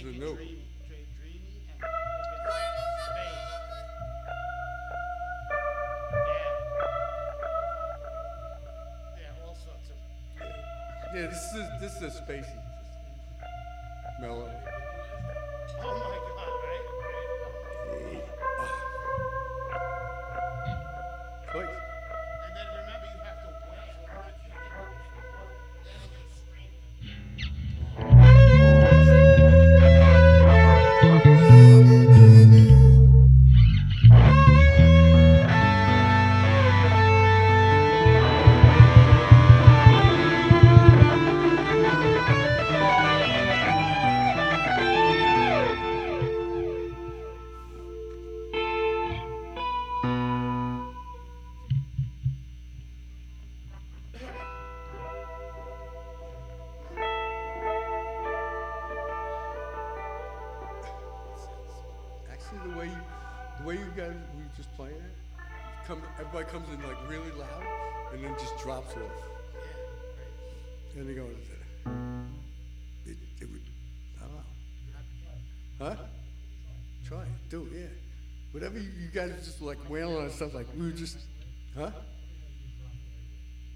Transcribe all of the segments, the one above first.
Space. Yeah. This is this is a spacey melody. Oh my God, way you guys we just playing it, come everybody comes in like really loud and then just drops off. Yeah. And they go, it, it would, I don't know. Huh? Try it, do it, yeah. Whatever you, you guys just like wailing on stuff like we were just, huh?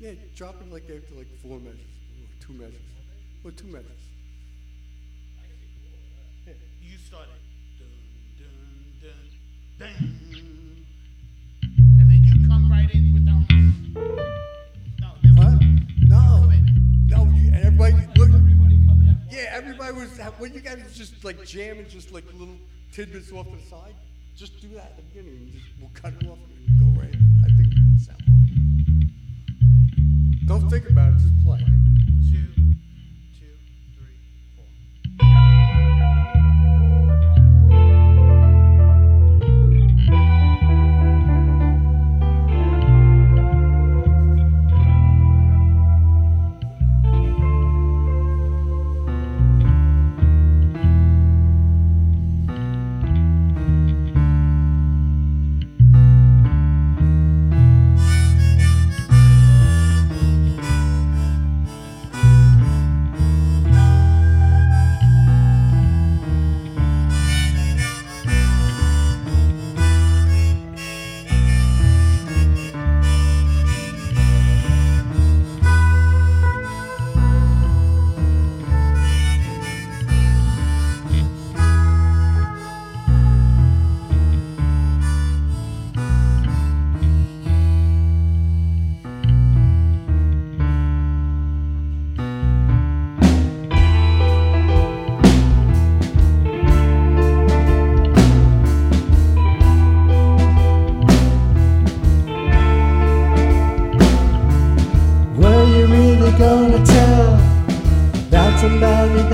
Yeah, drop it like after like four measures, or two measures, or two measures. You started. And then you come right in with them. No, Huh? No, no, you, and everybody look. Yeah, everybody was. When you guys just like jamming, just like little tidbits off to the side, just do that at the beginning, and just we'll cut it off and go right. I think it would sound funny. Don't think about it, just play.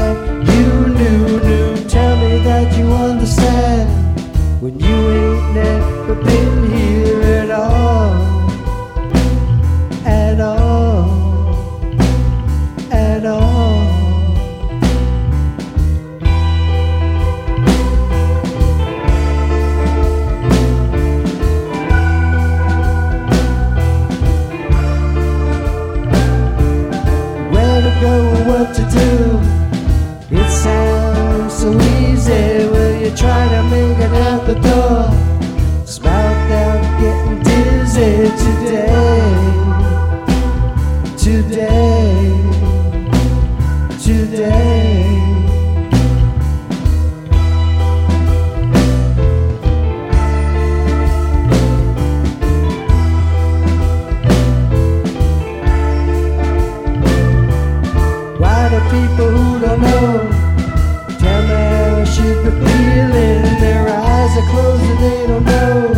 That you knew, knew? Tell me that you understand when you ain't never been here at all, at all, at all. where to go what to do. Today. Today. Today. Why do people who don't know tell me how I should be feeling? Their eyes are closed and they don't know.